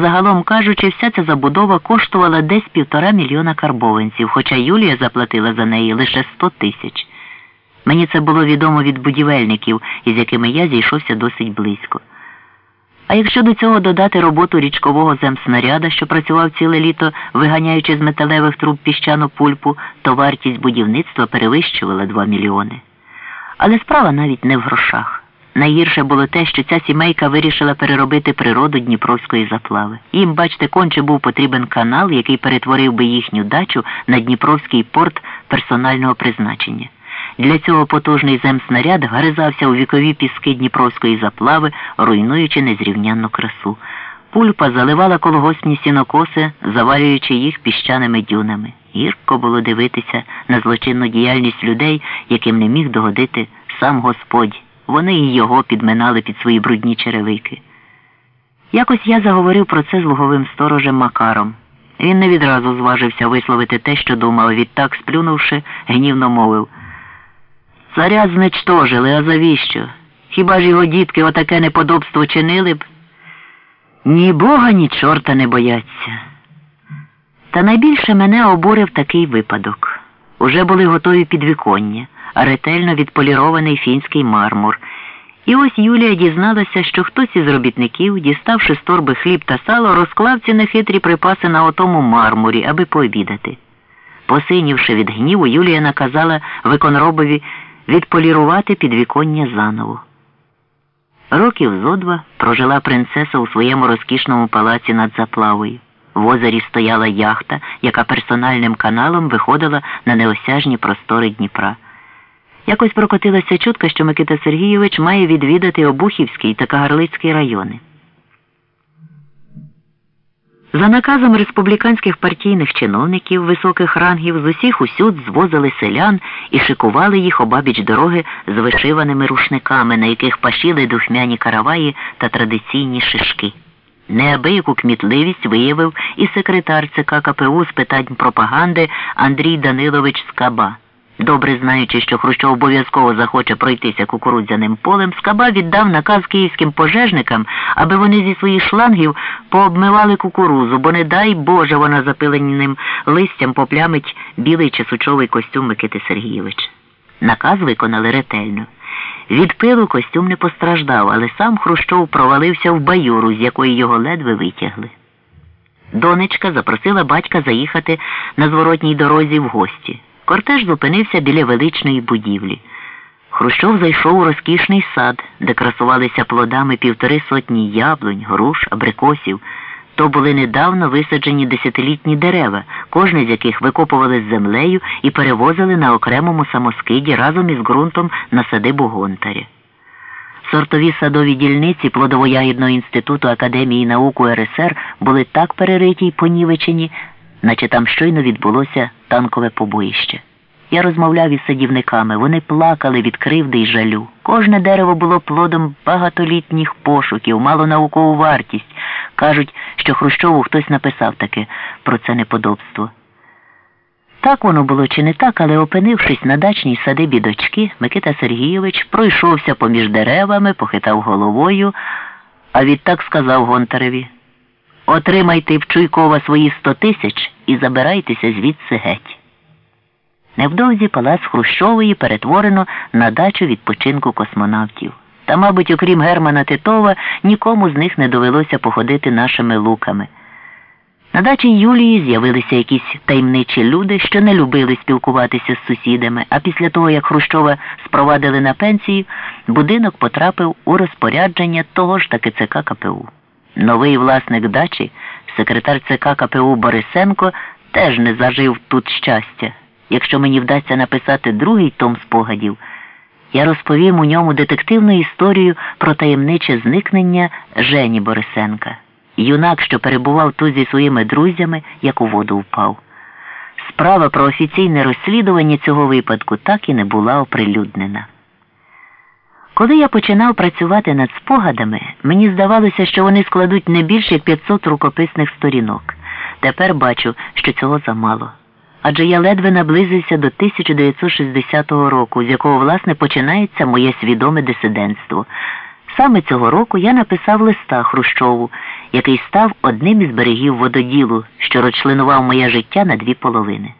Загалом кажучи, вся ця забудова коштувала десь півтора мільйона карбованців, хоча Юлія заплатила за неї лише сто тисяч. Мені це було відомо від будівельників, із якими я зійшовся досить близько. А якщо до цього додати роботу річкового земснаряда, що працював ціле літо, виганяючи з металевих труб піщану пульпу, то вартість будівництва перевищувала 2 мільйони. Але справа навіть не в грошах. Найгірше було те, що ця сімейка вирішила переробити природу Дніпровської заплави. Їм, бачте, конче був потрібен канал, який перетворив би їхню дачу на Дніпровський порт персонального призначення. Для цього потужний земснаряд гаризався у вікові піски Дніпровської заплави, руйнуючи незрівнянну красу. Пульпа заливала колгоспні сінокоси, завалюючи їх піщаними дюнами. Гірко було дивитися на злочинну діяльність людей, яким не міг догодити сам Господь. Вони і його підминали під свої брудні черевики. Якось я заговорив про це з луговим сторожем Макаром. Він не відразу зважився висловити те, що думав, відтак, сплюнувши, гнівно мовив. Царя зничтожили, а завіщо? Хіба ж його дітки отаке неподобство чинили б? Ні бога, ні чорта не бояться. Та найбільше мене обурив такий випадок. Уже були готові підвіконня, ретельно відполірований фінський мармур. І ось Юлія дізналася, що хтось із робітників, діставши з торби хліб та сало, розклав ці нехитрі припаси на отому мармурі, аби пообідати. Посинівши від гніву, Юлія наказала виконробові відполірувати підвіконня заново. Років зо два прожила принцеса у своєму розкішному палаці над заплавою. В озері стояла яхта, яка персональним каналом виходила на неосяжні простори Дніпра. Якось прокотилася чутка, що Микита Сергійович має відвідати Обухівський та Кагарлицький райони. За наказом республіканських партійних чиновників високих рангів з усіх усюд звозили селян і шикували їх обабіч дороги з вишиваними рушниками, на яких пашіли духмяні караваї та традиційні шишки. Неабияку кмітливість виявив і секретар ЦК КПУ з питань пропаганди Андрій Данилович Скаба. Добре знаючи, що Хрущов обов'язково захоче пройтися кукурудзяним полем, Скаба віддав наказ київським пожежникам, аби вони зі своїх шлангів пообмивали кукурузу, бо не дай Боже вона запиленим листям поплямить білий чесучовий костюм Микити Сергійович. Наказ виконали ретельно. Від пилу костюм не постраждав, але сам Хрущов провалився в баюру, з якої його ледве витягли. Донечка запросила батька заїхати на зворотній дорозі в гості. Кортеж зупинився біля величної будівлі. Хрущов зайшов у розкішний сад, де красувалися плодами півтори сотні яблунь, груш, абрикосів. То були недавно висаджені десятилітні дерева, кожне з яких викопували з землею і перевозили на окремому самоскиді разом із ґрунтом на садибу Гонтаря. Сортові садові дільниці Плодово-Ягідного інституту Академії наук УРСР були так перериті й понівечені, наче там щойно відбулося танкове побоїще. Я розмовляв із садівниками, вони плакали від кривди й жалю. Кожне дерево було плодом багатолітніх пошуків, мало наукову вартість. Кажуть, що Хрущову хтось написав таке про це неподобство. Так воно було чи не так, але опинившись на дачній садибі дочки, Микита Сергійович пройшовся поміж деревами, похитав головою, а відтак сказав Гонтареві Отримайте в Чуйкова свої сто тисяч і забирайтеся звідси геть. Невдовзі палац Хрущової перетворено на дачу відпочинку космонавтів. Та, мабуть, окрім Германа Титова, нікому з них не довелося походити нашими луками. На дачі Юлії з'явилися якісь таємничі люди, що не любили спілкуватися з сусідами, а після того, як Хрущова спровадили на пенсію, будинок потрапив у розпорядження того ж таки ЦК КПУ. Новий власник дачі, секретар ЦК КПУ Борисенко, теж не зажив тут щастя. Якщо мені вдасться написати другий том спогадів, я розповім у ньому детективну історію про таємниче зникнення Жені Борисенка. Юнак, що перебував тут зі своїми друзями, як у воду впав. Справа про офіційне розслідування цього випадку так і не була оприлюднена. Коли я починав працювати над спогадами, мені здавалося, що вони складуть не більше 500 рукописних сторінок. Тепер бачу, що цього замало. Адже я ледве наблизився до 1960 року, з якого, власне, починається моє свідоме дисидентство. Саме цього року я написав листа Хрущову, який став одним із берегів вододілу, що розчленував моє життя на дві половини.